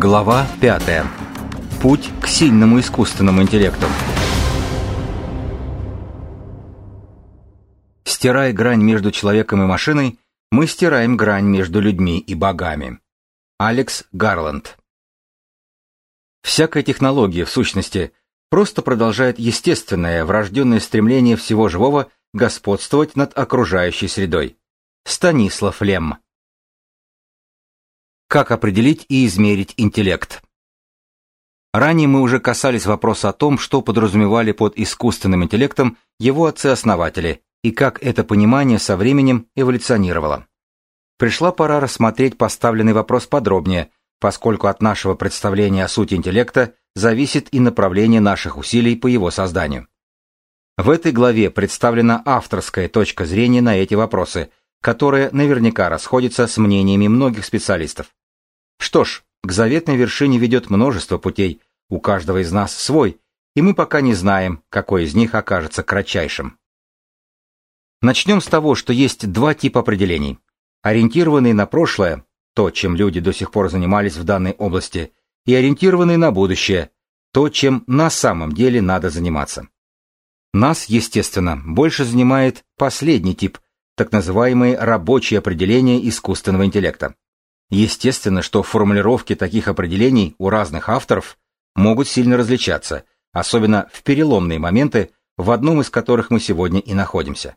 Глава 5. Путь к сильному искусственному интеллекту. Стирая грань между человеком и машиной, мы стираем грань между людьми и богами. Алекс Гарланд. Всякая технология, в сущности, просто продолжает естественное, врожденное стремление всего живого господствовать над окружающей средой. Станислав Лем. Как определить и измерить интеллект? Ранее мы уже касались вопроса о том, что подразумевали под искусственным интеллектом его отцы-основатели и как это понимание со временем эволюционировало. Пришла пора рассмотреть поставленный вопрос подробнее, поскольку от нашего представления о сути интеллекта зависит и направление наших усилий по его созданию. В этой главе представлена авторская точка зрения на эти вопросы, которая наверняка расходится с мнениями многих специалистов. Что ж, к заветной вершине ведет множество путей, у каждого из нас свой, и мы пока не знаем, какой из них окажется кратчайшим. Начнем с того, что есть два типа определений. Ориентированные на прошлое, то, чем люди до сих пор занимались в данной области, и ориентированные на будущее, то, чем на самом деле надо заниматься. Нас, естественно, больше занимает последний тип, так называемые рабочие определения искусственного интеллекта. Естественно, что формулировки таких определений у разных авторов могут сильно различаться, особенно в переломные моменты, в одном из которых мы сегодня и находимся.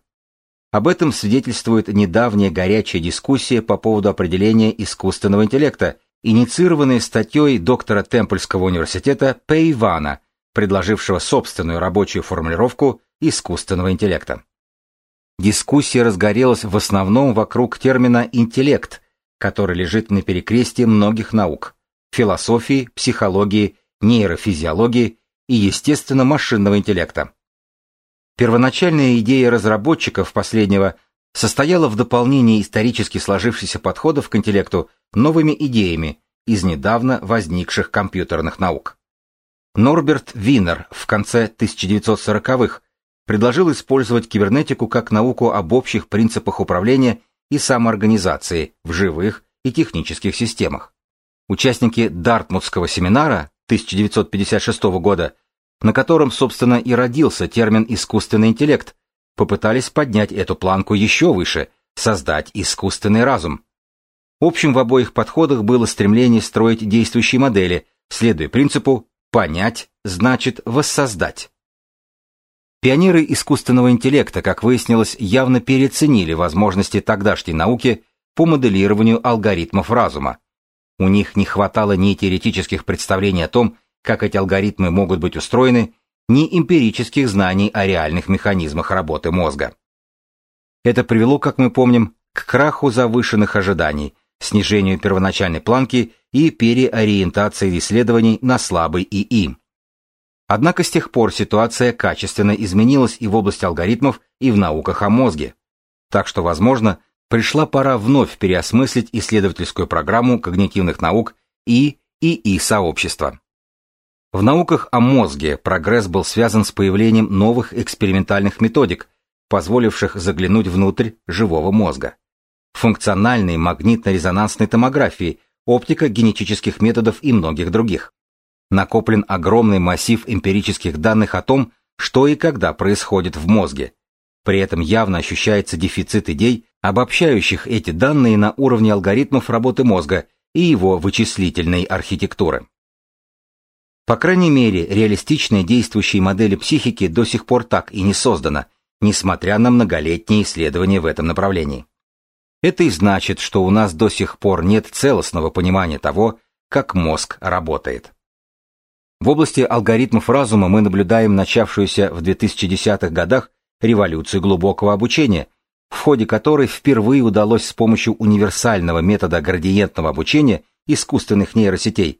Об этом свидетельствует недавняя горячая дискуссия по поводу определения искусственного интеллекта, инициированная статьей доктора Темпельского университета Пейвана, предложившего собственную рабочую формулировку искусственного интеллекта. Дискуссия разгорелась в основном вокруг термина «интеллект», который лежит на перекрестии многих наук – философии, психологии, нейрофизиологии и, естественно, машинного интеллекта. Первоначальная идея разработчиков последнего состояла в дополнении исторически сложившихся подходов к интеллекту новыми идеями из недавно возникших компьютерных наук. Норберт Винер в конце 1940-х предложил использовать кибернетику как науку об общих принципах управления и самоорганизации в живых и технических системах. Участники Дартмутского семинара 1956 года, на котором, собственно, и родился термин «искусственный интеллект», попытались поднять эту планку еще выше, создать искусственный разум. Общим в обоих подходах было стремление строить действующие модели, следуя принципу «понять значит воссоздать». Пионеры искусственного интеллекта, как выяснилось, явно переоценили возможности тогдашней науки по моделированию алгоритмов разума. У них не хватало ни теоретических представлений о том, как эти алгоритмы могут быть устроены, ни эмпирических знаний о реальных механизмах работы мозга. Это привело, как мы помним, к краху завышенных ожиданий, снижению первоначальной планки и переориентации исследований на слабый ИИ. Однако с тех пор ситуация качественно изменилась и в области алгоритмов, и в науках о мозге. Так что, возможно, пришла пора вновь переосмыслить исследовательскую программу когнитивных наук и ИИ-сообщества. В науках о мозге прогресс был связан с появлением новых экспериментальных методик, позволивших заглянуть внутрь живого мозга. Функциональной магнитно-резонансной томографии, оптика генетических методов и многих других накоплен огромный массив эмпирических данных о том, что и когда происходит в мозге. При этом явно ощущается дефицит идей, обобщающих эти данные на уровне алгоритмов работы мозга и его вычислительной архитектуры. По крайней мере, реалистичные действующие модели психики до сих пор так и не создана, несмотря на многолетние исследования в этом направлении. Это и значит, что у нас до сих пор нет целостного понимания того, как мозг работает. В области алгоритмов разума мы наблюдаем начавшуюся в 2010-х годах революцию глубокого обучения, в ходе которой впервые удалось с помощью универсального метода градиентного обучения искусственных нейросетей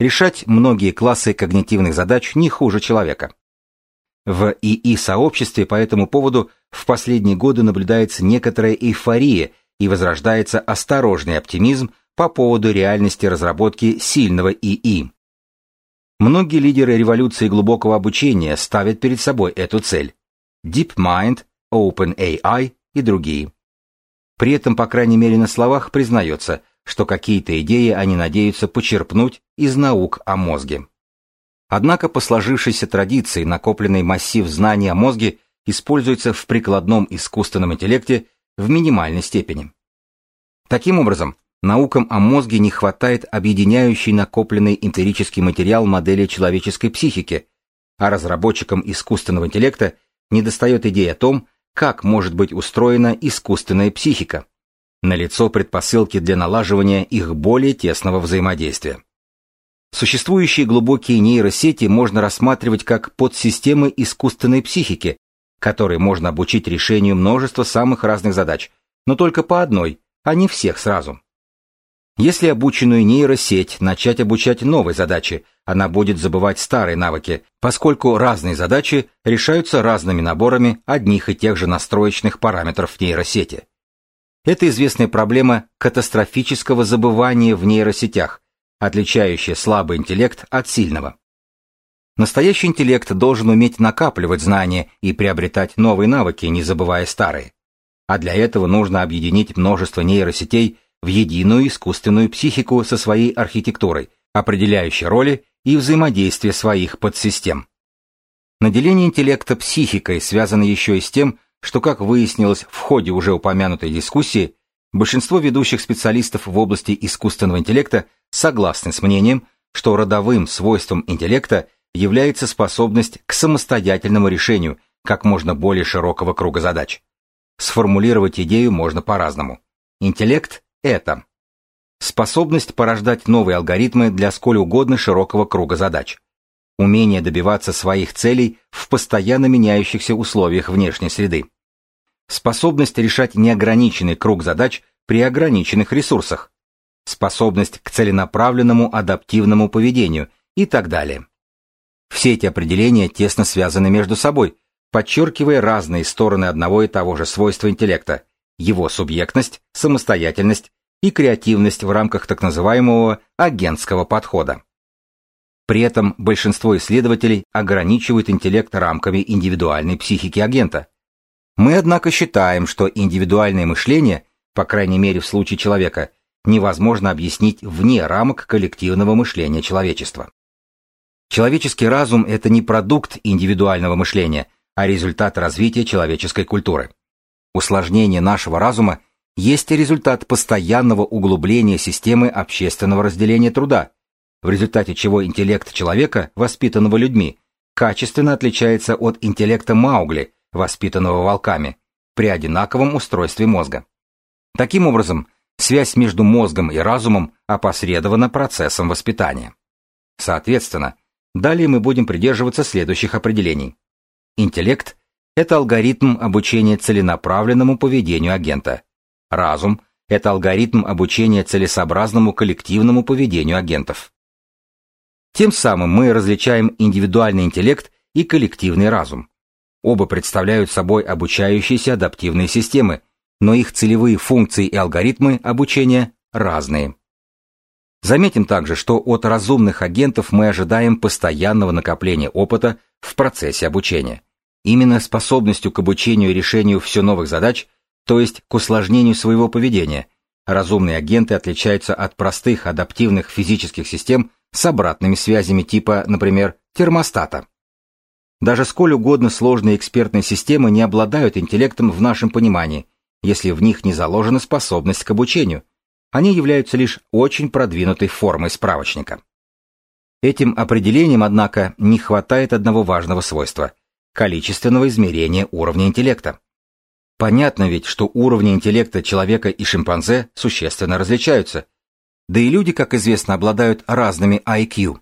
решать многие классы когнитивных задач не хуже человека. В ИИ-сообществе по этому поводу в последние годы наблюдается некоторая эйфория и возрождается осторожный оптимизм по поводу реальности разработки сильного ИИ. Многие лидеры революции глубокого обучения ставят перед собой эту цель. DeepMind, OpenAI и другие. При этом, по крайней мере на словах, признается, что какие-то идеи они надеются почерпнуть из наук о мозге. Однако по сложившейся традиции накопленный массив знаний о мозге используется в прикладном искусственном интеллекте в минимальной степени. Таким образом, наукам о мозге не хватает объединяющий накопленный эмпирический материал модели человеческой психики, а разработчикам искусственного интеллекта недостает идеи о том, как может быть устроена искусственная психика. Налицо предпосылки для налаживания их более тесного взаимодействия. Существующие глубокие нейросети можно рассматривать как подсистемы искусственной психики, которые можно обучить решению множества самых разных задач, но только по одной, а не всех сразу. Если обученную нейросеть начать обучать новой задаче, она будет забывать старые навыки, поскольку разные задачи решаются разными наборами одних и тех же настроечных параметров нейросети. Это известная проблема катастрофического забывания в нейросетях, отличающая слабый интеллект от сильного. Настоящий интеллект должен уметь накапливать знания и приобретать новые навыки, не забывая старые. А для этого нужно объединить множество нейросетей в единую искусственную психику со своей архитектурой, определяющей роли и взаимодействие своих подсистем. Наделение интеллекта психикой связано еще и с тем, что, как выяснилось в ходе уже упомянутой дискуссии, большинство ведущих специалистов в области искусственного интеллекта согласны с мнением, что родовым свойством интеллекта является способность к самостоятельному решению как можно более широкого круга задач. Сформулировать идею можно по-разному. Интеллект – это. Способность порождать новые алгоритмы для сколь угодно широкого круга задач, умение добиваться своих целей в постоянно меняющихся условиях внешней среды, способность решать неограниченный круг задач при ограниченных ресурсах, способность к целенаправленному адаптивному поведению и так далее. Все эти определения тесно связаны между собой, подчеркивая разные стороны одного и того же свойства интеллекта, его субъектность, самостоятельность и креативность в рамках так называемого агентского подхода. При этом большинство исследователей ограничивают интеллект рамками индивидуальной психики агента. Мы, однако, считаем, что индивидуальное мышление, по крайней мере в случае человека, невозможно объяснить вне рамок коллективного мышления человечества. Человеческий разум – это не продукт индивидуального мышления, а результат развития человеческой культуры. Усложнение нашего разума есть результат постоянного углубления системы общественного разделения труда, в результате чего интеллект человека, воспитанного людьми, качественно отличается от интеллекта Маугли, воспитанного волками, при одинаковом устройстве мозга. Таким образом, связь между мозгом и разумом опосредована процессом воспитания. Соответственно, Далее мы будем придерживаться следующих определений. Интеллект – это алгоритм обучения целенаправленному поведению агента. Разум – это алгоритм обучения целесообразному коллективному поведению агентов. Тем самым мы различаем индивидуальный интеллект и коллективный разум. Оба представляют собой обучающиеся адаптивные системы, но их целевые функции и алгоритмы обучения разные. Заметим также, что от разумных агентов мы ожидаем постоянного накопления опыта в процессе обучения. Именно способностью к обучению и решению все новых задач, то есть к усложнению своего поведения, разумные агенты отличаются от простых адаптивных физических систем с обратными связями типа, например, термостата. Даже сколь угодно сложные экспертные системы не обладают интеллектом в нашем понимании, если в них не заложена способность к обучению, они являются лишь очень продвинутой формой справочника. Этим определением, однако, не хватает одного важного свойства – количественного измерения уровня интеллекта. Понятно ведь, что уровни интеллекта человека и шимпанзе существенно различаются. Да и люди, как известно, обладают разными IQ.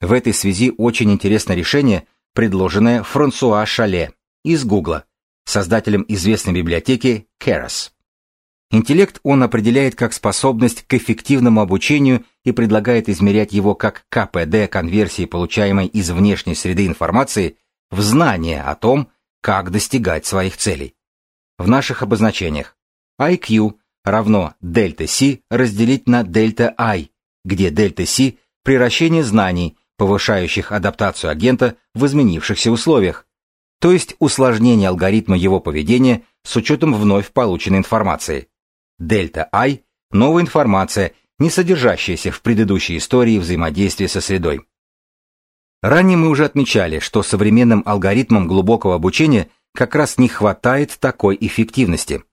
В этой связи очень интересно решение, предложенное Франсуа Шале из Гугла, создателем известной библиотеки Keras. Интеллект он определяет как способность к эффективному обучению и предлагает измерять его как КПД конверсии, получаемой из внешней среды информации, в знание о том, как достигать своих целей. В наших обозначениях IQ равно дельта C разделить на дельта I, где дельта C – превращение знаний, повышающих адаптацию агента в изменившихся условиях, то есть усложнение алгоритма его поведения с учетом вновь полученной информации – Дельта I новая информация, не содержащаяся в предыдущей истории взаимодействия со средой. Ранее мы уже отмечали, что современным алгоритмам глубокого обучения как раз не хватает такой эффективности.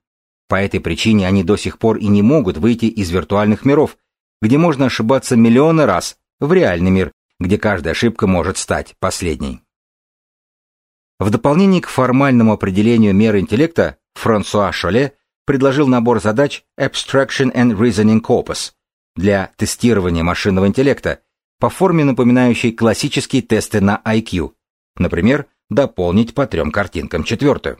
По этой причине они до сих пор и не могут выйти из виртуальных миров, где можно ошибаться миллионы раз, в реальный мир, где каждая ошибка может стать последней. В дополнение к формальному определению меры интеллекта, Франсуа Шоле предложил набор задач Abstraction and Reasoning Corpus для тестирования машинного интеллекта по форме напоминающей классические тесты на IQ, например, дополнить по трем картинкам четвертую.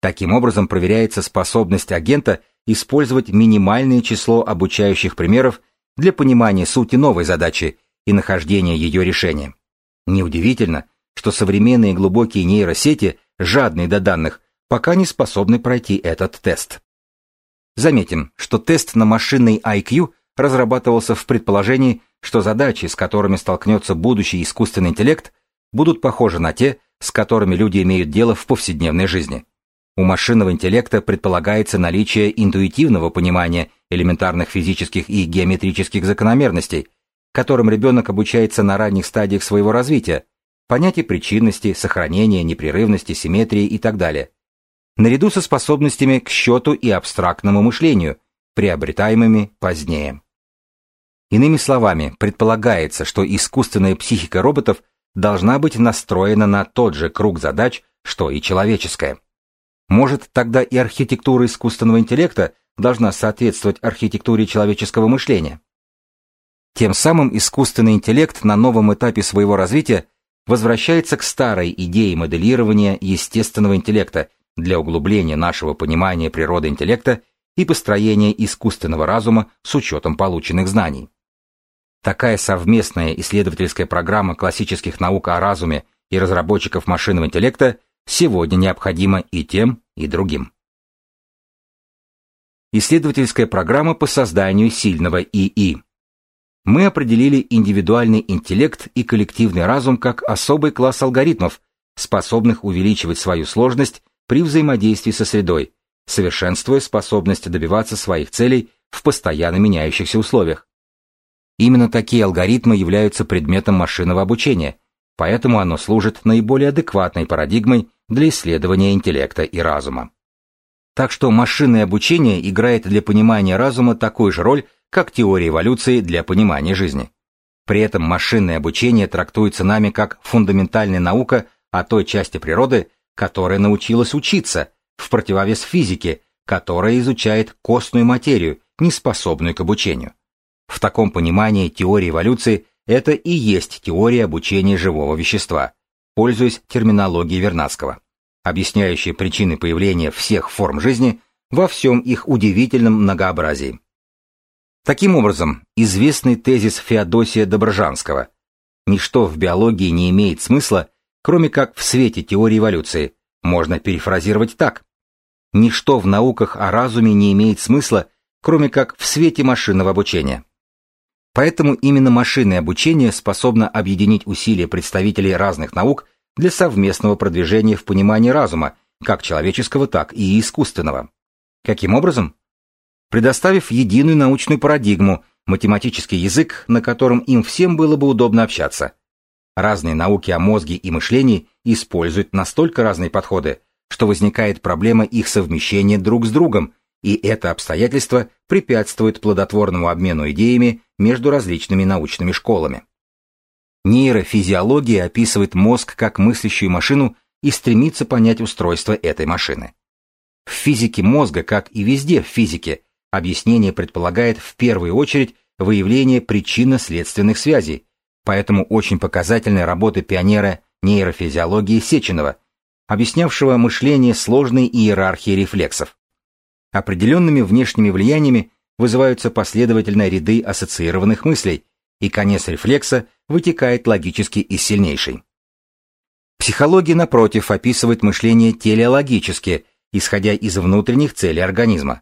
Таким образом проверяется способность агента использовать минимальное число обучающих примеров для понимания сути новой задачи и нахождения ее решения. Неудивительно, что современные глубокие нейросети, жадные до данных, пока не способны пройти этот тест. Заметим, что тест на машинный IQ разрабатывался в предположении, что задачи, с которыми столкнется будущий искусственный интеллект, будут похожи на те, с которыми люди имеют дело в повседневной жизни. У машинного интеллекта предполагается наличие интуитивного понимания элементарных физических и геометрических закономерностей, которым ребенок обучается на ранних стадиях своего развития, понятий причинности, сохранения, непрерывности, симметрии и так далее, наряду со способностями к счету и абстрактному мышлению, приобретаемыми позднее. Иными словами, предполагается, что искусственная психика роботов должна быть настроена на тот же круг задач, что и человеческая. Может, тогда и архитектура искусственного интеллекта должна соответствовать архитектуре человеческого мышления? Тем самым искусственный интеллект на новом этапе своего развития возвращается к старой идее моделирования естественного интеллекта для углубления нашего понимания природы интеллекта и построения искусственного разума с учетом полученных знаний. Такая совместная исследовательская программа классических наук о разуме и разработчиков машинного интеллекта сегодня необходима и тем, и другим. Исследовательская программа по созданию сильного ИИ. Мы определили индивидуальный интеллект и коллективный разум как особый класс алгоритмов, способных увеличивать свою сложность при взаимодействии со средой, совершенствуя способность добиваться своих целей в постоянно меняющихся условиях. Именно такие алгоритмы являются предметом машинного обучения, поэтому оно служит наиболее адекватной парадигмой для исследования интеллекта и разума. Так что машинное обучение играет для понимания разума такую же роль, как теория эволюции для понимания жизни. При этом машинное обучение трактуется нами как фундаментальная наука о той части природы, которая научилась учиться, в противовес физике, которая изучает костную материю, не способную к обучению. В таком понимании теория эволюции – это и есть теория обучения живого вещества, пользуясь терминологией Вернадского, объясняющей причины появления всех форм жизни во всем их удивительном многообразии. Таким образом, известный тезис Феодосия Доброжанского «Ничто в биологии не имеет смысла, кроме как в свете теории эволюции, можно перефразировать так. Ничто в науках о разуме не имеет смысла, кроме как в свете машинного обучения. Поэтому именно машинное обучение способно объединить усилия представителей разных наук для совместного продвижения в понимании разума, как человеческого, так и искусственного. Каким образом? Предоставив единую научную парадигму, математический язык, на котором им всем было бы удобно общаться – Разные науки о мозге и мышлении используют настолько разные подходы, что возникает проблема их совмещения друг с другом, и это обстоятельство препятствует плодотворному обмену идеями между различными научными школами. Нейрофизиология описывает мозг как мыслящую машину и стремится понять устройство этой машины. В физике мозга, как и везде в физике, объяснение предполагает в первую очередь выявление причинно-следственных связей, поэтому очень показательной работы пионера нейрофизиологии Сеченова, объяснявшего мышление сложной иерархии рефлексов. Определенными внешними влияниями вызываются последовательно ряды ассоциированных мыслей, и конец рефлекса вытекает логически из сильнейшей. Психология, напротив, описывает мышление телеологически, исходя из внутренних целей организма.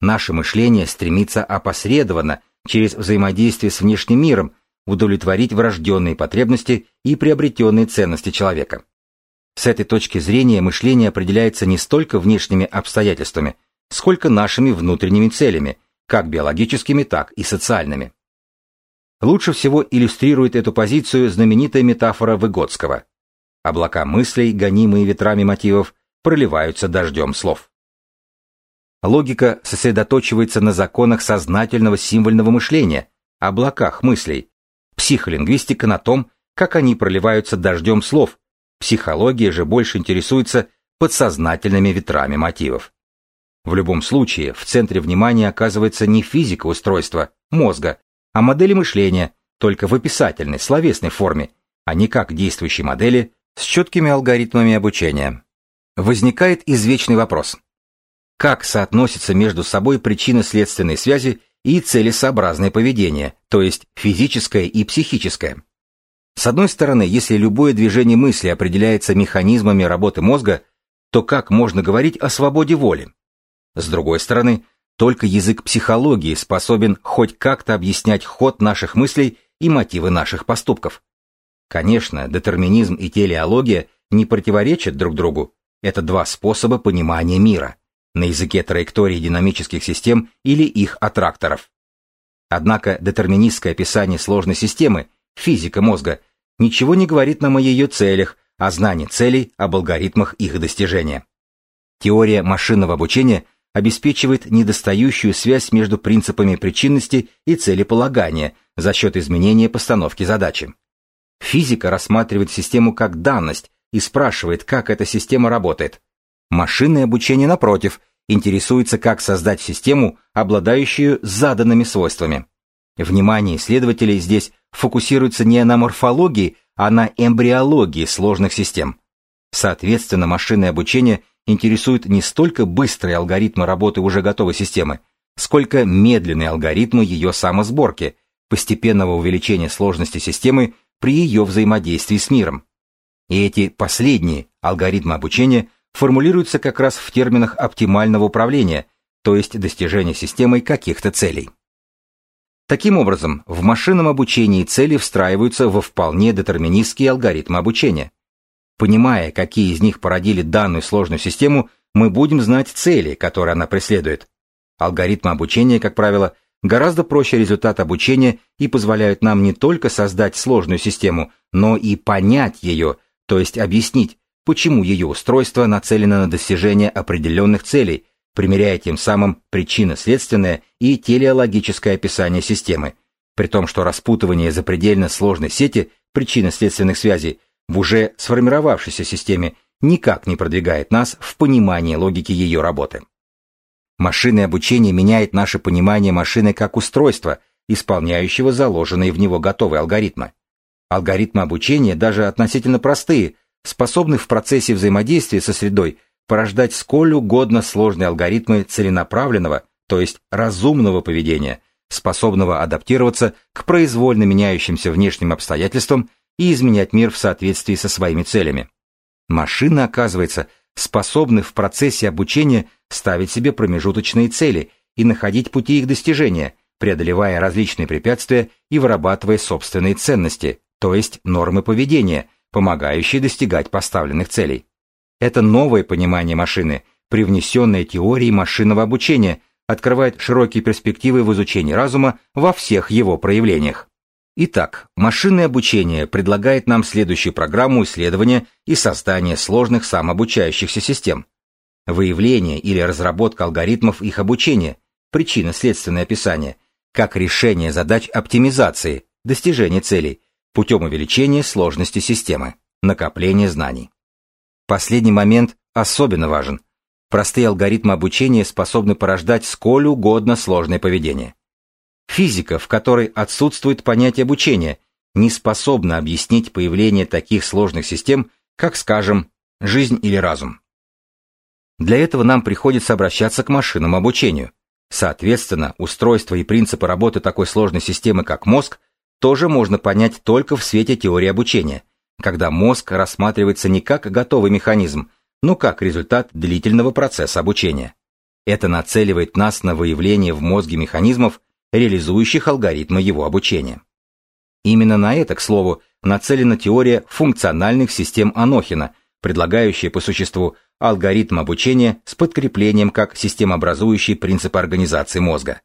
Наше мышление стремится опосредованно, через взаимодействие с внешним миром, удовлетворить врожденные потребности и приобретенные ценности человека. С этой точки зрения мышление определяется не столько внешними обстоятельствами, сколько нашими внутренними целями, как биологическими, так и социальными. Лучше всего иллюстрирует эту позицию знаменитая метафора Выгодского. Облака мыслей, гонимые ветрами мотивов, проливаются дождем слов. Логика сосредоточивается на законах сознательного символьного мышления, облаках мыслей. Психолингвистика на том, как они проливаются дождем слов. Психология же больше интересуется подсознательными ветрами мотивов. В любом случае, в центре внимания оказывается не физика устройства, мозга, а модели мышления, только в описательной, словесной форме, а не как действующей модели с четкими алгоритмами обучения. Возникает извечный вопрос. Как соотносятся между собой причинно-следственные связи и целесообразное поведение, то есть физическое и психическое? С одной стороны, если любое движение мысли определяется механизмами работы мозга, то как можно говорить о свободе воли? С другой стороны, только язык психологии способен хоть как-то объяснять ход наших мыслей и мотивы наших поступков. Конечно, детерминизм и телеология не противоречат друг другу. Это два способа понимания мира на языке траектории динамических систем или их аттракторов. Однако детерминистское описание сложной системы, физика мозга, ничего не говорит нам о ее целях, о знании целей, об алгоритмах их достижения. Теория машинного обучения – обеспечивает недостающую связь между принципами причинности и целеполагания за счет изменения постановки задачи. Физика рассматривает систему как данность и спрашивает, как эта система работает. Машинное обучение, напротив, интересуется, как создать систему, обладающую заданными свойствами. Внимание исследователей здесь фокусируется не на морфологии, а на эмбриологии сложных систем. Соответственно, машинное обучение – интересуют не столько быстрые алгоритмы работы уже готовой системы, сколько медленные алгоритмы ее самосборки, постепенного увеличения сложности системы при ее взаимодействии с миром. И эти последние алгоритмы обучения формулируются как раз в терминах оптимального управления, то есть достижения системой каких-то целей. Таким образом, в машинном обучении цели встраиваются во вполне детерминистские алгоритмы обучения. Понимая, какие из них породили данную сложную систему, мы будем знать цели, которые она преследует. Алгоритмы обучения, как правило, гораздо проще результат обучения и позволяют нам не только создать сложную систему, но и понять ее, то есть объяснить, почему ее устройство нацелено на достижение определенных целей, примеряя тем самым причинно-следственное и телеологическое описание системы, при том, что распутывание запредельно сложной сети причинно-следственных связей в уже сформировавшейся системе никак не продвигает нас в понимании логики ее работы. Машинное обучение меняет наше понимание машины как устройства, исполняющего заложенные в него готовые алгоритмы. Алгоритмы обучения, даже относительно простые, способны в процессе взаимодействия со средой порождать сколь угодно сложные алгоритмы целенаправленного, то есть разумного поведения, способного адаптироваться к произвольно меняющимся внешним обстоятельствам и изменять мир в соответствии со своими целями. Машины, оказывается, способны в процессе обучения ставить себе промежуточные цели и находить пути их достижения, преодолевая различные препятствия и вырабатывая собственные ценности, то есть нормы поведения, помогающие достигать поставленных целей. Это новое понимание машины, привнесенное теорией машинного обучения, открывает широкие перспективы в изучении разума во всех его проявлениях. Итак, машинное обучение предлагает нам следующую программу исследования и создания сложных самообучающихся систем. Выявление или разработка алгоритмов их обучения, причинно-следственное описание, как решение задач оптимизации, достижения целей, путем увеличения сложности системы, накопления знаний. Последний момент особенно важен. Простые алгоритмы обучения способны порождать сколь угодно сложное поведение. Физика, в которой отсутствует понятие обучения, не способна объяснить появление таких сложных систем, как, скажем, жизнь или разум. Для этого нам приходится обращаться к машинному обучению. Соответственно, устройство и принципы работы такой сложной системы, как мозг, тоже можно понять только в свете теории обучения, когда мозг рассматривается не как готовый механизм, но как результат длительного процесса обучения. Это нацеливает нас на выявление в мозге механизмов, реализующих алгоритмы его обучения. Именно на это, к слову, нацелена теория функциональных систем Анохина, предлагающая по существу алгоритм обучения с подкреплением как системообразующий принцип организации мозга.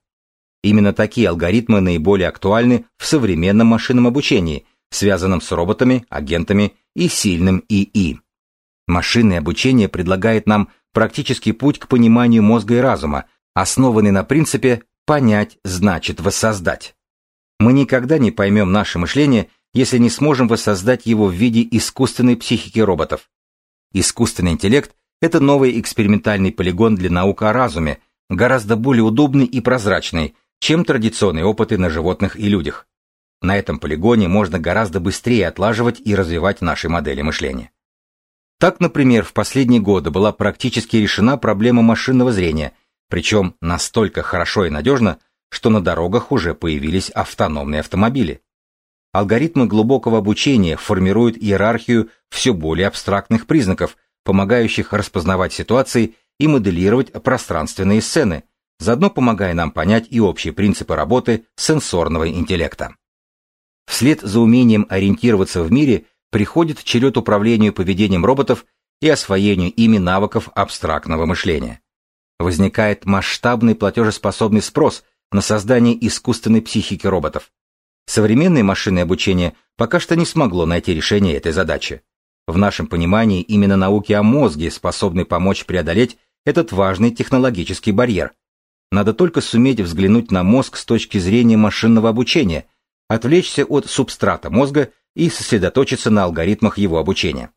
Именно такие алгоритмы наиболее актуальны в современном машинном обучении, связанном с роботами, агентами и сильным ИИ. Машинное обучение предлагает нам практический путь к пониманию мозга и разума, основанный на принципе «понять значит воссоздать». Мы никогда не поймем наше мышление, если не сможем воссоздать его в виде искусственной психики роботов. Искусственный интеллект – это новый экспериментальный полигон для наук о разуме, гораздо более удобный и прозрачный, чем традиционные опыты на животных и людях. На этом полигоне можно гораздо быстрее отлаживать и развивать наши модели мышления. Так, например, в последние годы была практически решена проблема машинного зрения, причем настолько хорошо и надежно, что на дорогах уже появились автономные автомобили. Алгоритмы глубокого обучения формируют иерархию все более абстрактных признаков, помогающих распознавать ситуации и моделировать пространственные сцены, заодно помогая нам понять и общие принципы работы сенсорного интеллекта. Вслед за умением ориентироваться в мире приходит черед управлению поведением роботов и освоению ими навыков абстрактного мышления. Возникает масштабный платежеспособный спрос на создание искусственной психики роботов. Современное машинное обучение пока что не смогло найти решение этой задачи. В нашем понимании именно науки о мозге способны помочь преодолеть этот важный технологический барьер. Надо только суметь взглянуть на мозг с точки зрения машинного обучения, отвлечься от субстрата мозга и сосредоточиться на алгоритмах его обучения.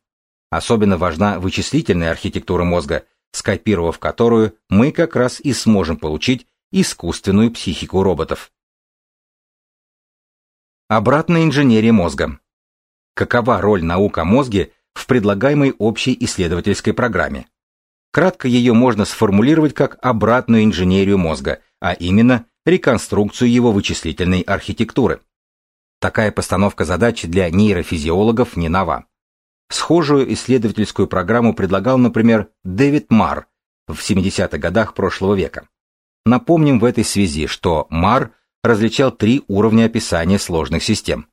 Особенно важна вычислительная архитектура мозга, скопировав которую мы как раз и сможем получить искусственную психику роботов. Обратная инженерия мозга. Какова роль наук о мозге в предлагаемой общей исследовательской программе? Кратко ее можно сформулировать как обратную инженерию мозга, а именно реконструкцию его вычислительной архитектуры. Такая постановка задачи для нейрофизиологов не нова. Схожую исследовательскую программу предлагал, например, Дэвид Мар в 70-х годах прошлого века. Напомним в этой связи, что Мар различал три уровня описания сложных систем.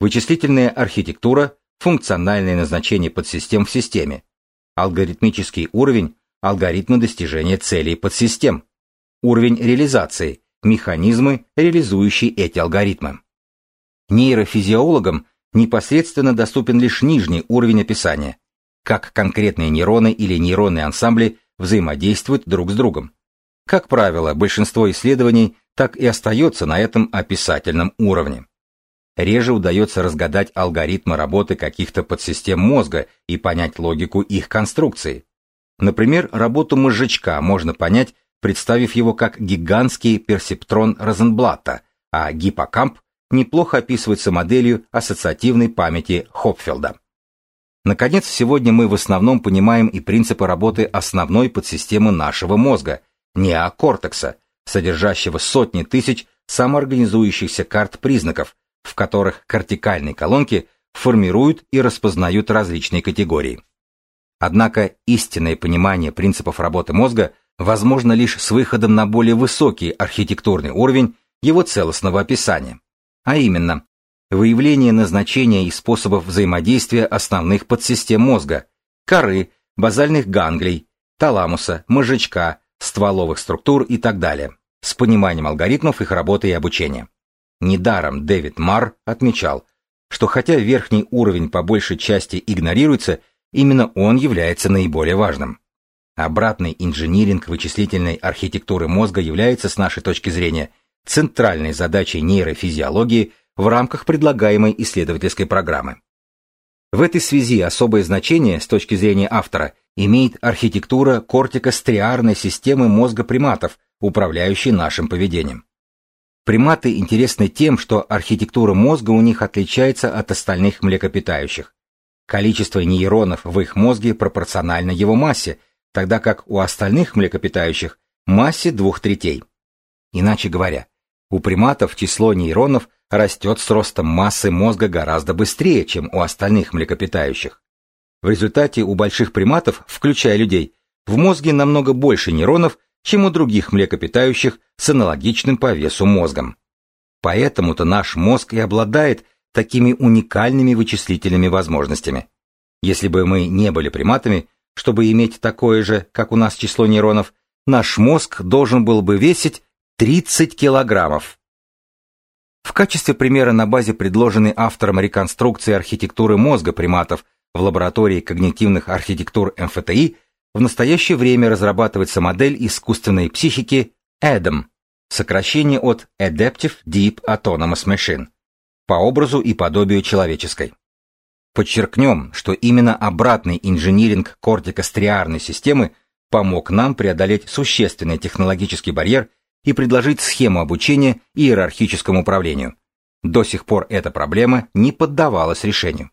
Вычислительная архитектура, функциональное назначение подсистем в системе, алгоритмический уровень, алгоритмы достижения целей подсистем, уровень реализации, механизмы, реализующие эти алгоритмы. Нейрофизиологам непосредственно доступен лишь нижний уровень описания, как конкретные нейроны или нейронные ансамбли взаимодействуют друг с другом. Как правило, большинство исследований так и остается на этом описательном уровне. Реже удается разгадать алгоритмы работы каких-то подсистем мозга и понять логику их конструкции. Например, работу мозжечка можно понять, представив его как гигантский персептрон Розенблатта, а гиппокамп неплохо описывается моделью ассоциативной памяти Хопфелда. Наконец, сегодня мы в основном понимаем и принципы работы основной подсистемы нашего мозга, неокортекса, содержащего сотни тысяч самоорганизующихся карт признаков, в которых кортикальные колонки формируют и распознают различные категории. Однако истинное понимание принципов работы мозга возможно лишь с выходом на более высокий архитектурный уровень его целостного описания а именно выявление назначения и способов взаимодействия основных подсистем мозга, коры, базальных ганглий, таламуса, мозжечка, стволовых структур и так далее, с пониманием алгоритмов их работы и обучения. Недаром Дэвид Марр отмечал, что хотя верхний уровень по большей части игнорируется, именно он является наиболее важным. Обратный инжиниринг вычислительной архитектуры мозга является, с нашей точки зрения, центральной задачей нейрофизиологии в рамках предлагаемой исследовательской программы. В этой связи особое значение с точки зрения автора имеет архитектура кортикостриарной системы мозга приматов, управляющей нашим поведением. Приматы интересны тем, что архитектура мозга у них отличается от остальных млекопитающих. Количество нейронов в их мозге пропорционально его массе, тогда как у остальных млекопитающих массе двух третей. Иначе говоря, у приматов число нейронов растет с ростом массы мозга гораздо быстрее, чем у остальных млекопитающих. В результате у больших приматов, включая людей, в мозге намного больше нейронов, чем у других млекопитающих с аналогичным по весу мозгом. Поэтому-то наш мозг и обладает такими уникальными вычислительными возможностями. Если бы мы не были приматами, чтобы иметь такое же, как у нас число нейронов, наш мозг должен был бы весить 30 килограммов. В качестве примера на базе предложенной автором реконструкции архитектуры мозга приматов в лаборатории когнитивных архитектур МФТИ в настоящее время разрабатывается модель искусственной психики ADAM, сокращение от Adaptive Deep Autonomous Machine, по образу и подобию человеческой. Подчеркнем, что именно обратный инжиниринг кортикостриарной системы помог нам преодолеть существенный технологический барьер и предложить схему обучения иерархическому управлению. До сих пор эта проблема не поддавалась решению.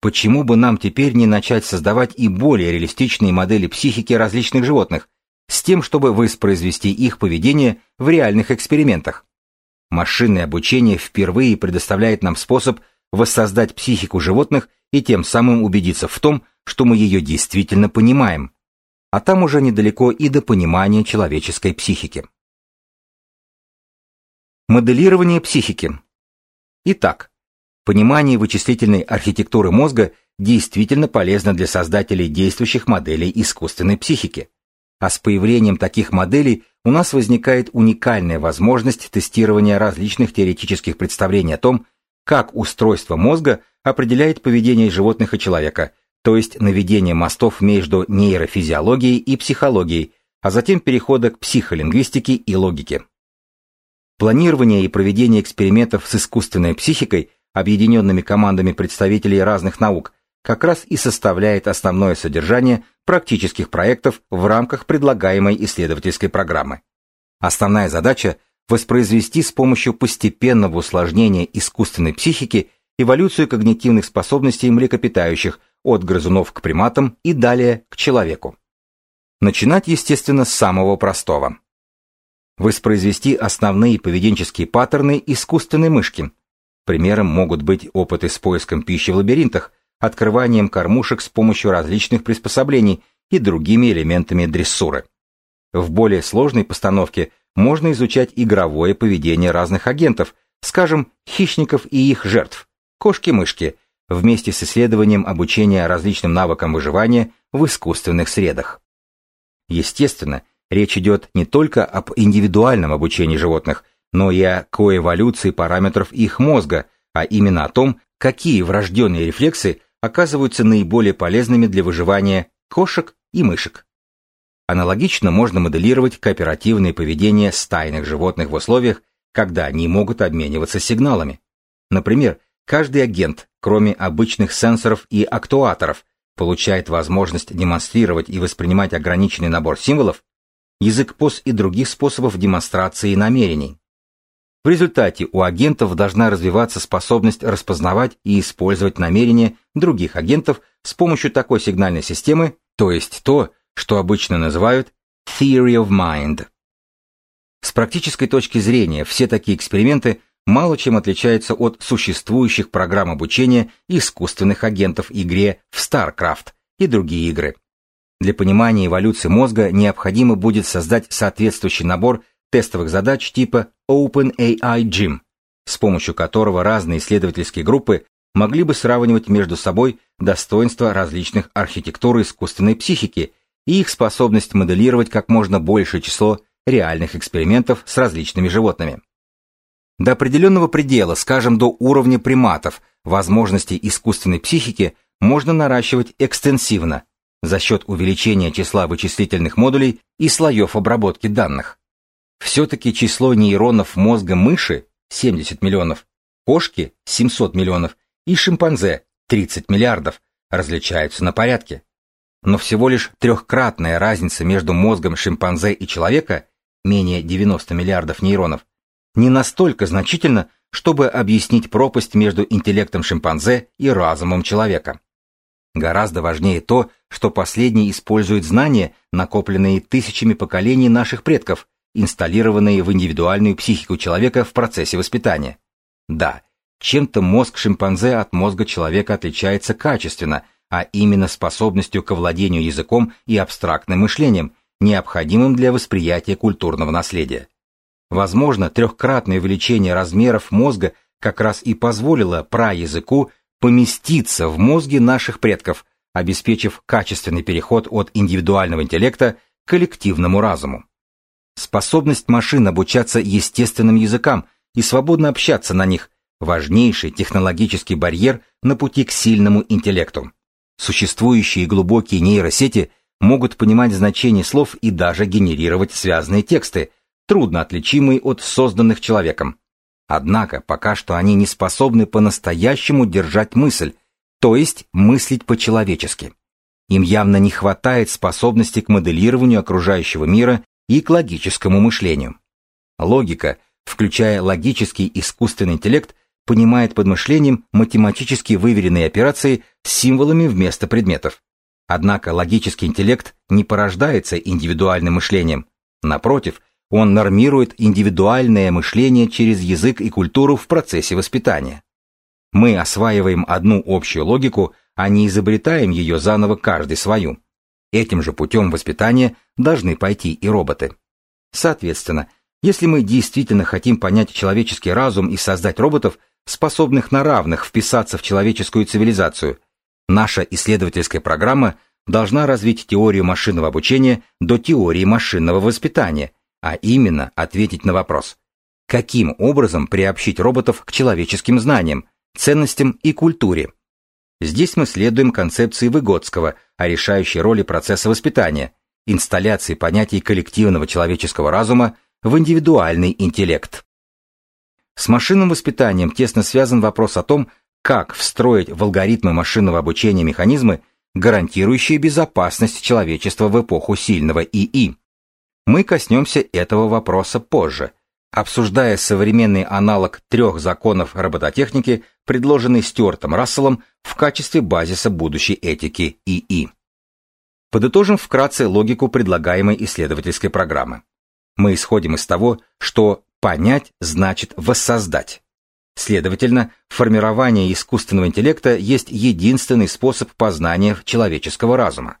Почему бы нам теперь не начать создавать и более реалистичные модели психики различных животных, с тем, чтобы воспроизвести их поведение в реальных экспериментах? Машинное обучение впервые предоставляет нам способ воссоздать психику животных и тем самым убедиться в том, что мы ее действительно понимаем. А там уже недалеко и до понимания человеческой психики. Моделирование психики. Итак, Понимание вычислительной архитектуры мозга действительно полезно для создателей действующих моделей искусственной психики. А с появлением таких моделей у нас возникает уникальная возможность тестирования различных теоретических представлений о том, как устройство мозга определяет поведение животных и человека, то есть наведение мостов между нейрофизиологией и психологией, а затем перехода к психолингвистике и логике. Планирование и проведение экспериментов с искусственной психикой – объединенными командами представителей разных наук, как раз и составляет основное содержание практических проектов в рамках предлагаемой исследовательской программы. Основная задача – воспроизвести с помощью постепенного усложнения искусственной психики эволюцию когнитивных способностей млекопитающих от грызунов к приматам и далее к человеку. Начинать, естественно, с самого простого. Воспроизвести основные поведенческие паттерны искусственной мышки – Примером могут быть опыты с поиском пищи в лабиринтах, открыванием кормушек с помощью различных приспособлений и другими элементами дрессуры. В более сложной постановке можно изучать игровое поведение разных агентов, скажем, хищников и их жертв, кошки-мышки, вместе с исследованием обучения различным навыкам выживания в искусственных средах. Естественно, речь идет не только об индивидуальном обучении животных, но и о коэволюции параметров их мозга, а именно о том, какие врожденные рефлексы оказываются наиболее полезными для выживания кошек и мышек. Аналогично можно моделировать кооперативное поведение стайных животных в условиях, когда они могут обмениваться сигналами. Например, каждый агент, кроме обычных сенсоров и актуаторов, получает возможность демонстрировать и воспринимать ограниченный набор символов, язык поз и других способов демонстрации намерений. В результате у агентов должна развиваться способность распознавать и использовать намерения других агентов с помощью такой сигнальной системы, то есть то, что обычно называют theory of mind. С практической точки зрения все такие эксперименты мало чем отличаются от существующих программ обучения искусственных агентов игре в StarCraft и другие игры. Для понимания эволюции мозга необходимо будет создать соответствующий набор тестовых задач типа OpenAI Gym, с помощью которого разные исследовательские группы могли бы сравнивать между собой достоинства различных архитектур искусственной психики и их способность моделировать как можно большее число реальных экспериментов с различными животными. До определенного предела, скажем, до уровня приматов, возможности искусственной психики можно наращивать экстенсивно за счет увеличения числа вычислительных модулей и слоев обработки данных. Все-таки число нейронов мозга мыши 70 миллионов, кошки 700 миллионов и шимпанзе 30 миллиардов различаются на порядке. Но всего лишь трехкратная разница между мозгом шимпанзе и человека, менее 90 миллиардов нейронов, не настолько значительна, чтобы объяснить пропасть между интеллектом шимпанзе и разумом человека. Гораздо важнее то, что последний использует знания, накопленные тысячами поколений наших предков, инсталлированные в индивидуальную психику человека в процессе воспитания. Да, чем-то мозг шимпанзе от мозга человека отличается качественно, а именно способностью к овладению языком и абстрактным мышлением, необходимым для восприятия культурного наследия. Возможно, трехкратное увеличение размеров мозга как раз и позволило праязыку поместиться в мозге наших предков, обеспечив качественный переход от индивидуального интеллекта к коллективному разуму. Способность машин обучаться естественным языкам и свободно общаться на них – важнейший технологический барьер на пути к сильному интеллекту. Существующие глубокие нейросети могут понимать значение слов и даже генерировать связанные тексты, трудно отличимые от созданных человеком. Однако пока что они не способны по-настоящему держать мысль, то есть мыслить по-человечески. Им явно не хватает способности к моделированию окружающего мира и к логическому мышлению. Логика, включая логический искусственный интеллект, понимает под мышлением математически выверенные операции с символами вместо предметов. Однако логический интеллект не порождается индивидуальным мышлением. Напротив, он нормирует индивидуальное мышление через язык и культуру в процессе воспитания. Мы осваиваем одну общую логику, а не изобретаем ее заново каждый свою. Этим же путем воспитания должны пойти и роботы. Соответственно, если мы действительно хотим понять человеческий разум и создать роботов, способных на равных вписаться в человеческую цивилизацию, наша исследовательская программа должна развить теорию машинного обучения до теории машинного воспитания, а именно ответить на вопрос, каким образом приобщить роботов к человеческим знаниям, ценностям и культуре, Здесь мы следуем концепции Выгодского о решающей роли процесса воспитания, инсталляции понятий коллективного человеческого разума в индивидуальный интеллект. С машинным воспитанием тесно связан вопрос о том, как встроить в алгоритмы машинного обучения механизмы, гарантирующие безопасность человечества в эпоху сильного ИИ. Мы коснемся этого вопроса позже – обсуждая современный аналог трех законов робототехники, предложенный Стюартом Расселом в качестве базиса будущей этики ИИ. Подытожим вкратце логику предлагаемой исследовательской программы. Мы исходим из того, что понять значит воссоздать. Следовательно, формирование искусственного интеллекта есть единственный способ познания человеческого разума.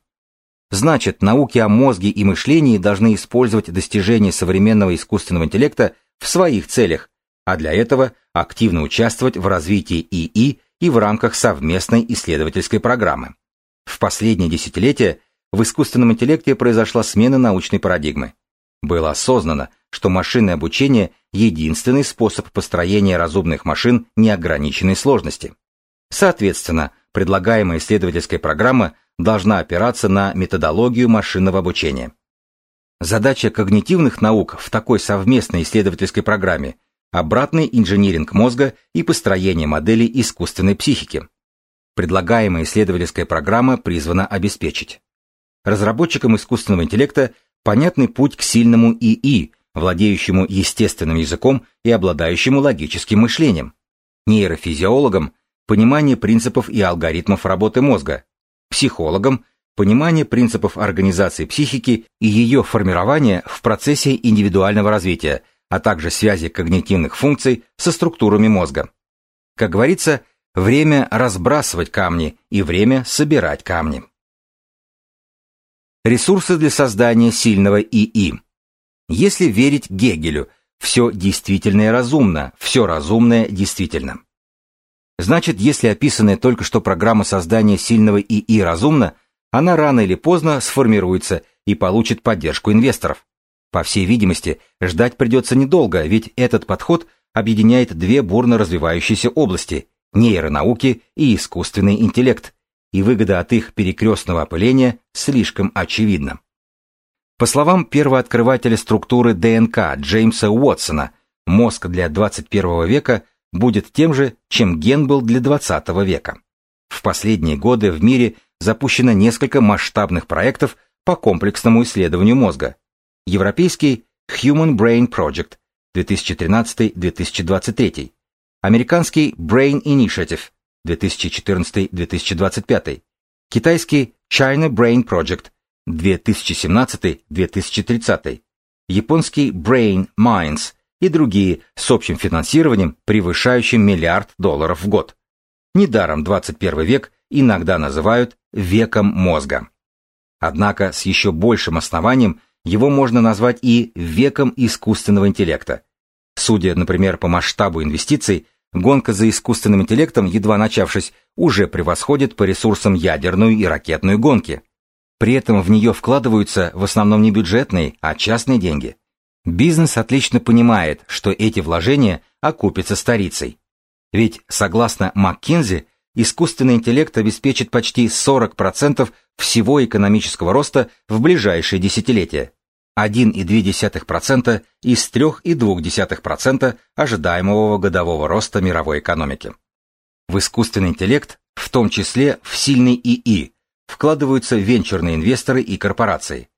Значит, науки о мозге и мышлении должны использовать достижения современного искусственного интеллекта в своих целях, а для этого активно участвовать в развитии ИИ и в рамках совместной исследовательской программы. В последние десятилетия в искусственном интеллекте произошла смена научной парадигмы. Было осознано, что машинное обучение – единственный способ построения разумных машин неограниченной сложности. Соответственно, предлагаемая исследовательская программа должна опираться на методологию машинного обучения. Задача когнитивных наук в такой совместной исследовательской программе – обратный инжиниринг мозга и построение моделей искусственной психики. Предлагаемая исследовательская программа призвана обеспечить разработчикам искусственного интеллекта понятный путь к сильному ИИ, владеющему естественным языком и обладающему логическим мышлением, нейрофизиологам – понимание принципов и алгоритмов работы мозга, психологам понимание принципов организации психики и ее формирования в процессе индивидуального развития, а также связи когнитивных функций со структурами мозга. Как говорится, время разбрасывать камни и время собирать камни. Ресурсы для создания сильного ИИ. Если верить Гегелю, все действительное разумно, все разумное действительно. Значит, если описанная только что программа создания сильного ИИ разумна, она рано или поздно сформируется и получит поддержку инвесторов. По всей видимости, ждать придется недолго, ведь этот подход объединяет две бурно развивающиеся области – нейронауки и искусственный интеллект, и выгода от их перекрестного опыления слишком очевидна. По словам первооткрывателя структуры ДНК Джеймса Уотсона, мозг для 21 века будет тем же, чем ген был для 20 века. В последние годы в мире запущено несколько масштабных проектов по комплексному исследованию мозга. Европейский Human Brain Project 2013-2023, американский Brain Initiative 2014-2025, китайский China Brain Project 2017-2030, японский Brain Minds и другие с общим финансированием, превышающим миллиард долларов в год. Недаром 21 век иногда называют веком мозга. Однако с еще большим основанием его можно назвать и веком искусственного интеллекта. Судя, например, по масштабу инвестиций, гонка за искусственным интеллектом, едва начавшись, уже превосходит по ресурсам ядерную и ракетную гонки. При этом в нее вкладываются в основном не бюджетные, а частные деньги. Бизнес отлично понимает, что эти вложения окупятся старицей. Ведь, согласно МакКинзи, искусственный интеллект обеспечит почти 40% всего экономического роста в ближайшие десятилетия. 1,2% из 3,2% ожидаемого годового роста мировой экономики. В искусственный интеллект, в том числе в сильный ИИ, вкладываются венчурные инвесторы и корпорации.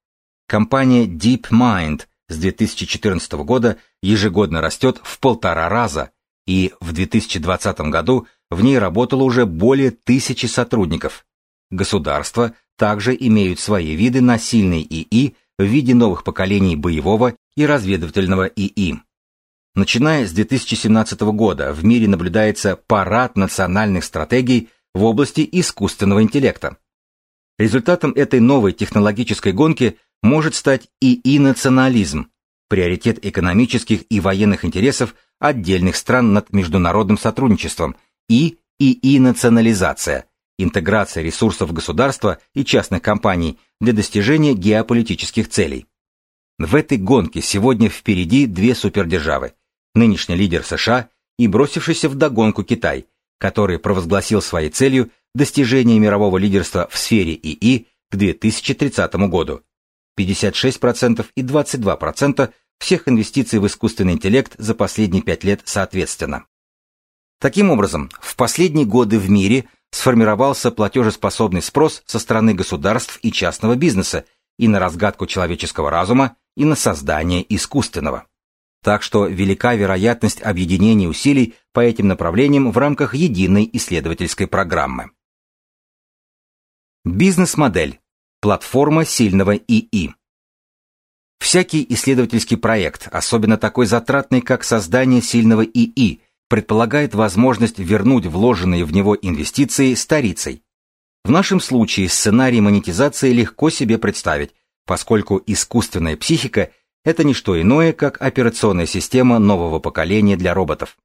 Компания DeepMind с 2014 года ежегодно растет в полтора раза, и в 2020 году в ней работало уже более тысячи сотрудников. Государства также имеют свои виды на сильный ИИ в виде новых поколений боевого и разведывательного ИИ. Начиная с 2017 года в мире наблюдается парад национальных стратегий в области искусственного интеллекта. Результатом этой новой технологической гонки может стать ИИ-национализм, приоритет экономических и военных интересов отдельных стран над международным сотрудничеством и ИИ-национализация, интеграция ресурсов государства и частных компаний для достижения геополитических целей. В этой гонке сегодня впереди две супердержавы. Нынешний лидер США и бросившийся в догонку Китай, который провозгласил своей целью достижение мирового лидерства в сфере ИИ к 2030 году. 56% и 22% всех инвестиций в искусственный интеллект за последние пять лет соответственно. Таким образом, в последние годы в мире сформировался платежеспособный спрос со стороны государств и частного бизнеса и на разгадку человеческого разума, и на создание искусственного. Так что велика вероятность объединения усилий по этим направлениям в рамках единой исследовательской программы. Бизнес-модель. Платформа сильного ИИ. Всякий исследовательский проект, особенно такой затратный, как создание сильного ИИ, предполагает возможность вернуть вложенные в него инвестиции старицей. В нашем случае сценарий монетизации легко себе представить, поскольку искусственная психика – это не что иное, как операционная система нового поколения для роботов.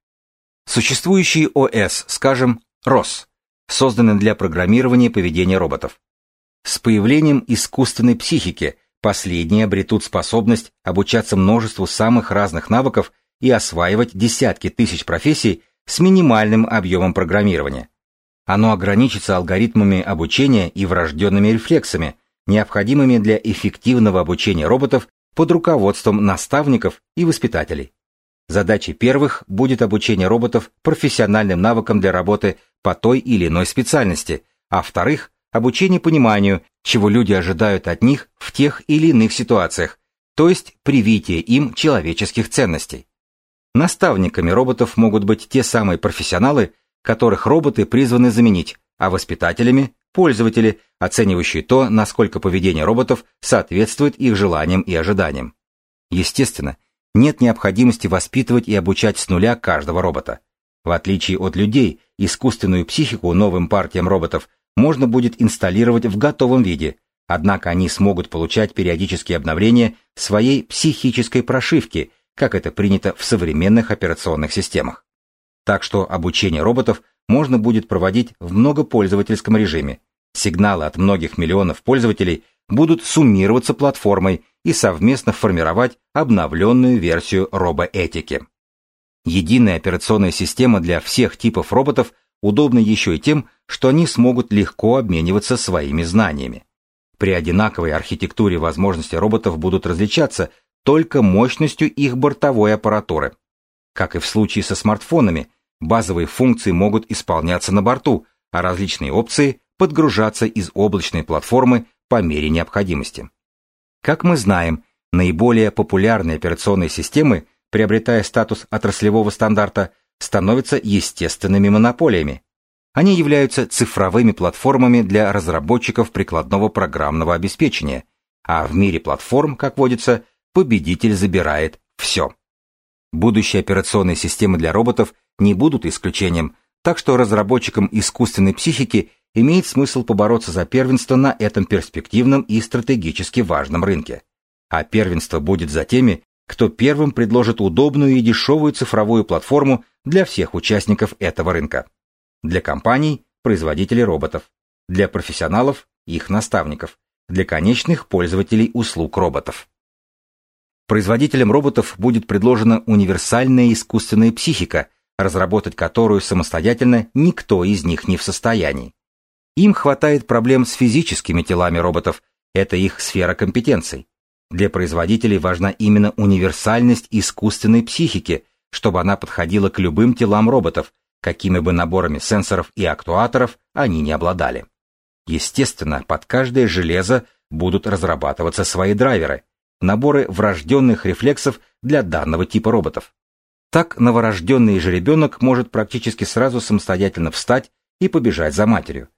Существующий ОС, скажем, ROS, созданы для программирования поведения роботов. С появлением искусственной психики последние обретут способность обучаться множеству самых разных навыков и осваивать десятки тысяч профессий с минимальным объемом программирования. Оно ограничится алгоритмами обучения и врожденными рефлексами, необходимыми для эффективного обучения роботов под руководством наставников и воспитателей. Задачей первых будет обучение роботов профессиональным навыкам для работы по той или иной специальности, а вторых – обучение пониманию, чего люди ожидают от них в тех или иных ситуациях, то есть привитие им человеческих ценностей. Наставниками роботов могут быть те самые профессионалы, которых роботы призваны заменить, а воспитателями – пользователи, оценивающие то, насколько поведение роботов соответствует их желаниям и ожиданиям. Естественно, нет необходимости воспитывать и обучать с нуля каждого робота. В отличие от людей, искусственную психику новым партиям роботов можно будет инсталлировать в готовом виде, однако они смогут получать периодические обновления своей психической прошивки – как это принято в современных операционных системах. Так что обучение роботов можно будет проводить в многопользовательском режиме. Сигналы от многих миллионов пользователей будут суммироваться платформой и совместно формировать обновленную версию робоэтики. Единая операционная система для всех типов роботов удобна еще и тем, что они смогут легко обмениваться своими знаниями. При одинаковой архитектуре возможности роботов будут различаться только мощностью их бортовой аппаратуры. Как и в случае со смартфонами, базовые функции могут исполняться на борту, а различные опции подгружаться из облачной платформы по мере необходимости. Как мы знаем, наиболее популярные операционные системы, приобретая статус отраслевого стандарта, становятся естественными монополиями. Они являются цифровыми платформами для разработчиков прикладного программного обеспечения, а в мире платформ, как водится, победитель забирает все. Будущие операционные системы для роботов не будут исключением, так что разработчикам искусственной психики имеет смысл побороться за первенство на этом перспективном и стратегически важном рынке. А первенство будет за теми, кто первым предложит удобную и дешевую цифровую платформу для всех участников этого рынка. Для компаний – производителей роботов, для профессионалов – их наставников, для конечных пользователей услуг роботов. Производителям роботов будет предложена универсальная искусственная психика, разработать которую самостоятельно никто из них не в состоянии. Им хватает проблем с физическими телами роботов, это их сфера компетенций. Для производителей важна именно универсальность искусственной психики, чтобы она подходила к любым телам роботов, какими бы наборами сенсоров и актуаторов они не обладали. Естественно, под каждое железо будут разрабатываться свои драйверы, наборы врожденных рефлексов для данного типа роботов. Так новорожденный жеребенок может практически сразу самостоятельно встать и побежать за матерью.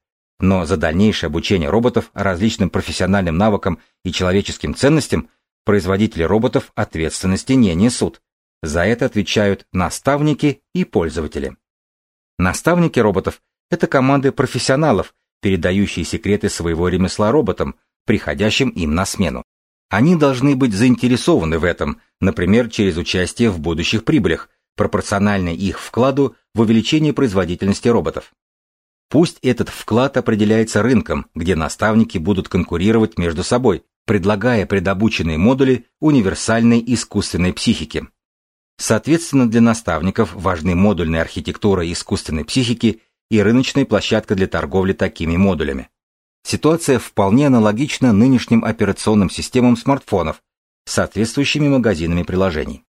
Но за дальнейшее обучение роботов различным профессиональным навыкам и человеческим ценностям производители роботов ответственности не несут. За это отвечают наставники и пользователи. Наставники роботов – это команды профессионалов, передающие секреты своего ремесла роботам, приходящим им на смену. Они должны быть заинтересованы в этом, например, через участие в будущих прибылях, пропорционально их вкладу в увеличение производительности роботов. Пусть этот вклад определяется рынком, где наставники будут конкурировать между собой, предлагая предобученные модули универсальной искусственной психики. Соответственно, для наставников важны модульная архитектура искусственной психики и рыночная площадка для торговли такими модулями. Ситуация вполне аналогична нынешним операционным системам смартфонов, соответствующими магазинами приложений.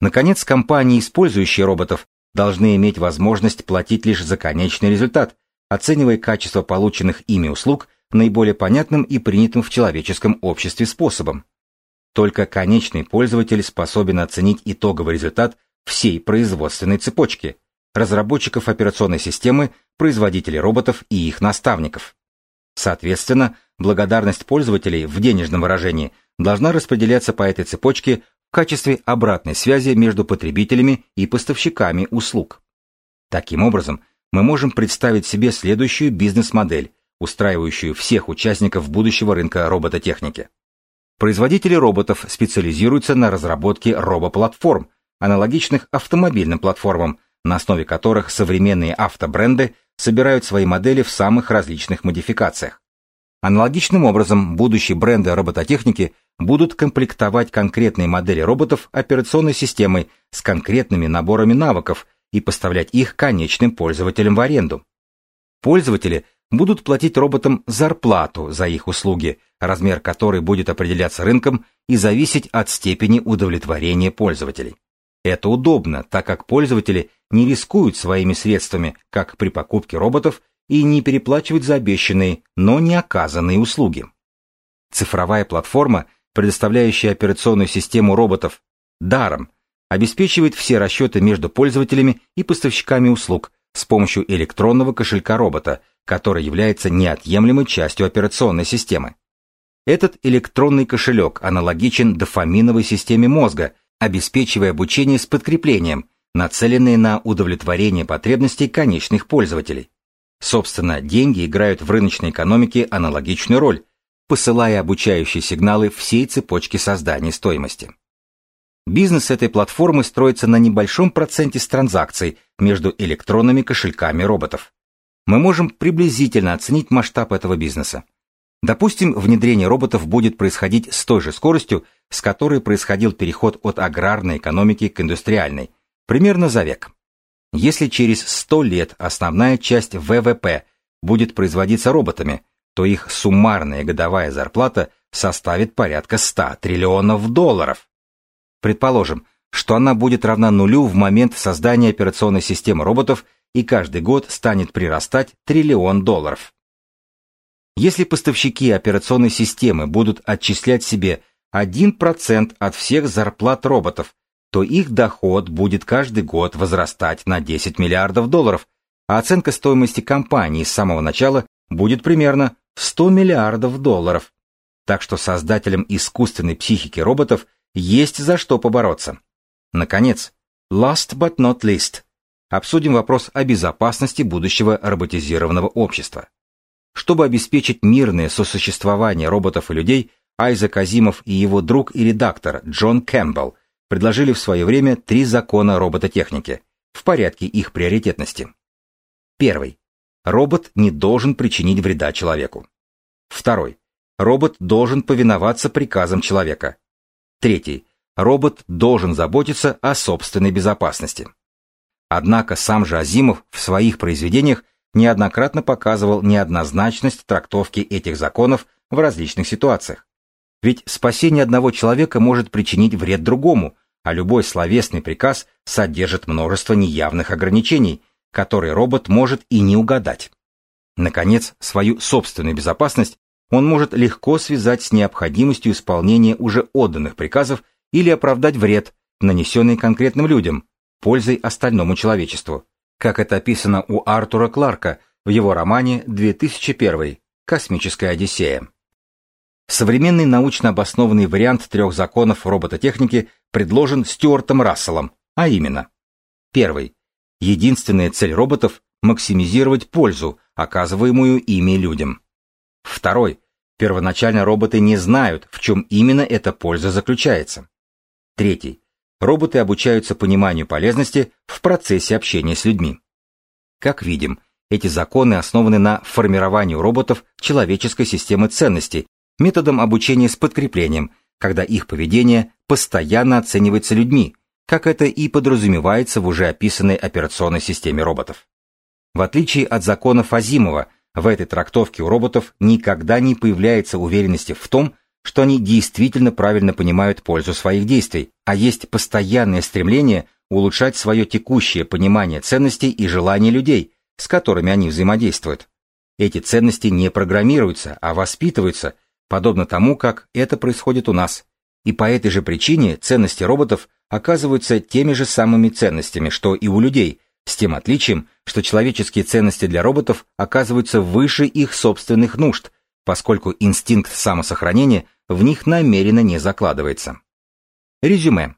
Наконец, компании, использующие роботов, должны иметь возможность платить лишь за конечный результат, оценивая качество полученных ими услуг наиболее понятным и принятым в человеческом обществе способом. Только конечный пользователь способен оценить итоговый результат всей производственной цепочки разработчиков операционной системы, производителей роботов и их наставников. Соответственно, благодарность пользователей в денежном выражении должна распределяться по этой цепочке в качестве обратной связи между потребителями и поставщиками услуг. Таким образом, мы можем представить себе следующую бизнес-модель, устраивающую всех участников будущего рынка робототехники. Производители роботов специализируются на разработке робоплатформ, аналогичных автомобильным платформам, на основе которых современные автобренды собирают свои модели в самых различных модификациях. Аналогичным образом будущие бренды робототехники будут комплектовать конкретные модели роботов операционной системой с конкретными наборами навыков и поставлять их конечным пользователям в аренду. Пользователи будут платить роботам зарплату за их услуги, размер которой будет определяться рынком и зависеть от степени удовлетворения пользователей. Это удобно, так как пользователи не рискуют своими средствами, как при покупке роботов, и не переплачивают за обещанные, но не оказанные услуги. Цифровая платформа, предоставляющая операционную систему роботов даром, обеспечивает все расчеты между пользователями и поставщиками услуг с помощью электронного кошелька робота, который является неотъемлемой частью операционной системы. Этот электронный кошелек аналогичен дофаминовой системе мозга, обеспечивая обучение с подкреплением, нацеленные на удовлетворение потребностей конечных пользователей. Собственно, деньги играют в рыночной экономике аналогичную роль, посылая обучающие сигналы всей цепочке создания стоимости. Бизнес этой платформы строится на небольшом проценте с транзакций между электронными кошельками роботов. Мы можем приблизительно оценить масштаб этого бизнеса. Допустим, внедрение роботов будет происходить с той же скоростью, с которой происходил переход от аграрной экономики к индустриальной, примерно за век. Если через 100 лет основная часть ВВП будет производиться роботами, то их суммарная годовая зарплата составит порядка 100 триллионов долларов. Предположим, что она будет равна нулю в момент создания операционной системы роботов и каждый год станет прирастать триллион долларов. Если поставщики операционной системы будут отчислять себе 1% от всех зарплат роботов, то их доход будет каждый год возрастать на 10 миллиардов долларов, а оценка стоимости компании с самого начала будет примерно 100 миллиардов долларов. Так что создателям искусственной психики роботов есть за что побороться. Наконец, last but not least, обсудим вопрос о безопасности будущего роботизированного общества. Чтобы обеспечить мирное сосуществование роботов и людей, Айзек Азимов и его друг и редактор Джон Кэмпбелл предложили в свое время три закона робототехники в порядке их приоритетности. Первый. Робот не должен причинить вреда человеку. Второй. Робот должен повиноваться приказам человека. Третий. робот должен заботиться о собственной безопасности. Однако сам же Азимов в своих произведениях неоднократно показывал неоднозначность трактовки этих законов в различных ситуациях. Ведь спасение одного человека может причинить вред другому, а любой словесный приказ содержит множество неявных ограничений, которые робот может и не угадать. Наконец, свою собственную безопасность он может легко связать с необходимостью исполнения уже отданных приказов или оправдать вред, нанесенный конкретным людям, пользой остальному человечеству, как это описано у Артура Кларка в его романе 2001 «Космическая Одиссея». Современный научно обоснованный вариант трех законов робототехники предложен Стюартом Расселом, а именно. Первый. Единственная цель роботов – максимизировать пользу, оказываемую ими людям. Второй. Первоначально роботы не знают, в чем именно эта польза заключается. Третий. Роботы обучаются пониманию полезности в процессе общения с людьми. Как видим, эти законы основаны на формировании у роботов человеческой системы ценностей методом обучения с подкреплением, когда их поведение постоянно оценивается людьми, как это и подразумевается в уже описанной операционной системе роботов. В отличие от законов Азимова, в этой трактовке у роботов никогда не появляется уверенности в том, что они действительно правильно понимают пользу своих действий, а есть постоянное стремление улучшать свое текущее понимание ценностей и желаний людей, с которыми они взаимодействуют. Эти ценности не программируются, а воспитываются, подобно тому, как это происходит у нас. И по этой же причине ценности роботов оказываются теми же самыми ценностями, что и у людей, с тем отличием, что человеческие ценности для роботов оказываются выше их собственных нужд, поскольку инстинкт самосохранения в них намеренно не закладывается. Резюме.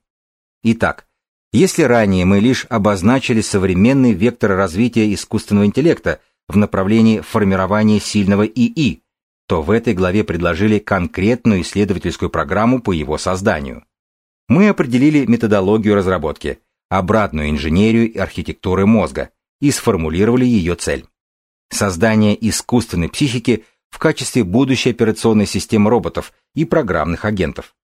Итак, если ранее мы лишь обозначили современный вектор развития искусственного интеллекта в направлении формирования сильного ИИ, то в этой главе предложили конкретную исследовательскую программу по его созданию. Мы определили методологию разработки, обратную инженерию и архитектуры мозга и сформулировали ее цель. Создание искусственной психики в качестве будущей операционной системы роботов и программных агентов.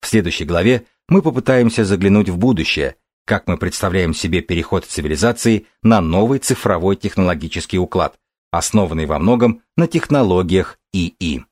В следующей главе мы попытаемся заглянуть в будущее, как мы представляем себе переход цивилизации на новый цифровой технологический уклад, основанный во многом на технологиях ИИ.